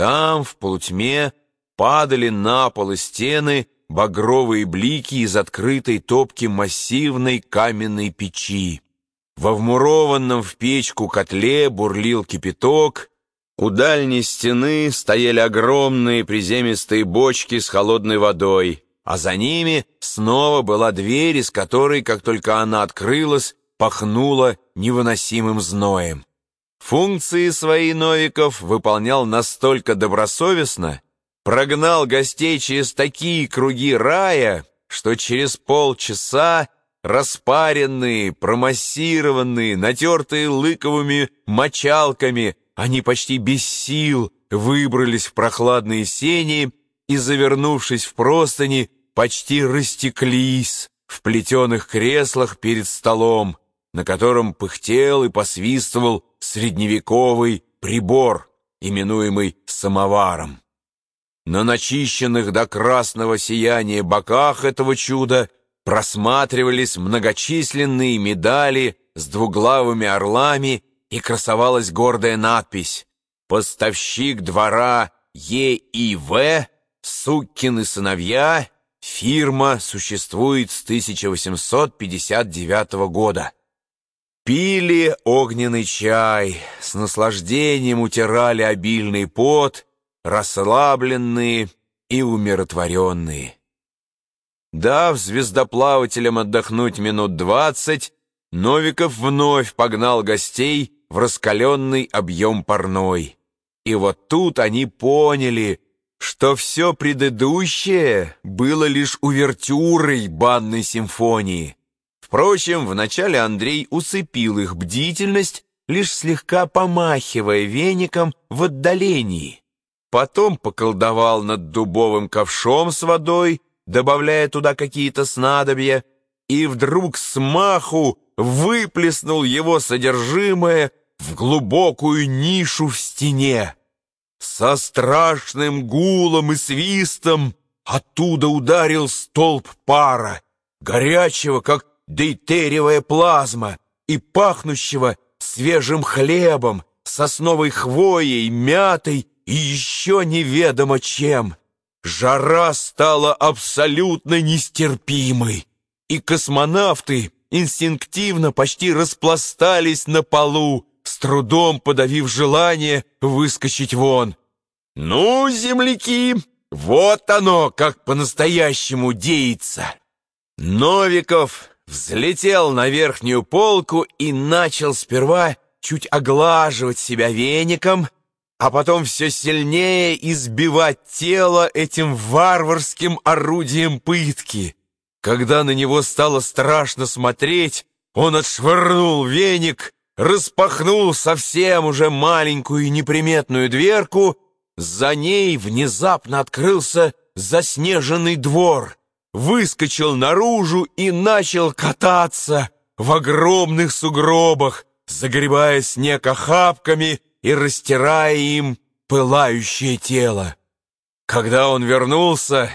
Там, в полутьме, падали на пол и стены багровые блики из открытой топки массивной каменной печи. Во вмурованном в печку котле бурлил кипяток, у дальней стены стояли огромные приземистые бочки с холодной водой, а за ними снова была дверь, из которой, как только она открылась, пахнуло невыносимым зноем. Функции свои Новиков выполнял настолько добросовестно, прогнал гостей через такие круги рая, что через полчаса распаренные, промассированные, натертые лыковыми мочалками, они почти без сил выбрались в прохладные сени и, завернувшись в простыни, почти растеклись в плетеных креслах перед столом, на котором пыхтел и посвистывал средневековый прибор, именуемый самоваром. На начищенных до красного сияния боках этого чуда просматривались многочисленные медали с двуглавыми орлами и красовалась гордая надпись «Поставщик двора Е.И.В. Суккины сыновья. Фирма существует с 1859 года». Пили огненный чай, с наслаждением утирали обильный пот, расслабленные и умиротворенные. Дав звездоплавателям отдохнуть минут двадцать, Новиков вновь погнал гостей в раскаленный объем парной. И вот тут они поняли, что все предыдущее было лишь увертюрой банной симфонии. Впрочем, вначале Андрей усыпил их бдительность, лишь слегка помахивая веником в отдалении. Потом поколдовал над дубовым ковшом с водой, добавляя туда какие-то снадобья, и вдруг смаху выплеснул его содержимое в глубокую нишу в стене. Со страшным гулом и свистом оттуда ударил столб пара, горячего, как дейтериевая плазма, и пахнущего свежим хлебом, сосновой хвоей, мятой и еще неведомо чем. Жара стала абсолютно нестерпимой, и космонавты инстинктивно почти распластались на полу, с трудом подавив желание выскочить вон. «Ну, земляки, вот оно, как по-настоящему деется!» Новиков взлетел на верхнюю полку и начал сперва чуть оглаживать себя веником, а потом все сильнее избивать тело этим варварским орудием пытки. Когда на него стало страшно смотреть, он отшвырнул веник распахнул совсем уже маленькую неприметную дверку, за ней внезапно открылся заснеженный двор, выскочил наружу и начал кататься в огромных сугробах, загребая снег охапками и растирая им пылающее тело. Когда он вернулся,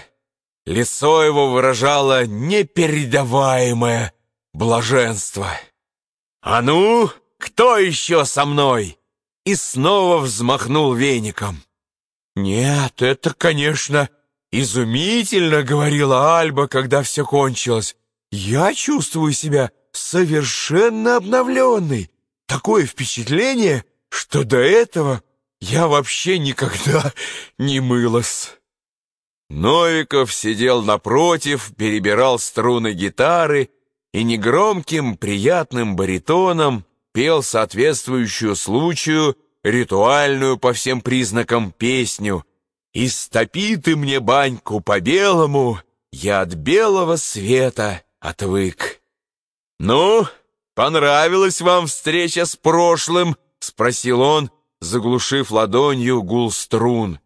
лицо его выражало непередаваемое блаженство. «А ну!» Кто еще со мной?» И снова взмахнул веником. «Нет, это, конечно, изумительно», — говорила Альба, когда все кончилось. «Я чувствую себя совершенно обновленной. Такое впечатление, что до этого я вообще никогда не мылась». Новиков сидел напротив, перебирал струны гитары и негромким, приятным баритоном пел соответствующую случаю ритуальную по всем признакам песню «Истопи ты мне баньку по-белому, я от белого света отвык». «Ну, понравилась вам встреча с прошлым?» — спросил он, заглушив ладонью гул струн.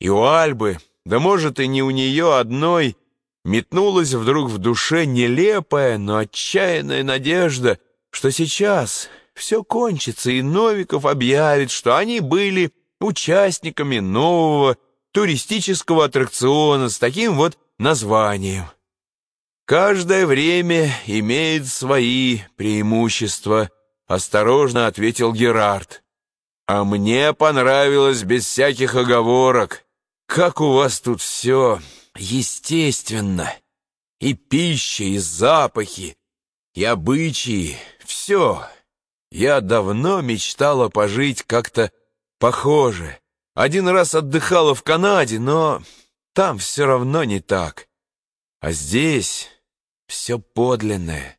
И у Альбы, да может и не у нее одной, метнулась вдруг в душе нелепая, но отчаянная надежда, что сейчас все кончится, и Новиков объявит, что они были участниками нового туристического аттракциона с таким вот названием. «Каждое время имеет свои преимущества», — осторожно ответил Герард. А мне понравилось без всяких оговорок. Как у вас тут все естественно. И пища, и запахи, и обычаи, все. Я давно мечтала пожить как-то похоже. Один раз отдыхала в Канаде, но там все равно не так. А здесь все подлинное.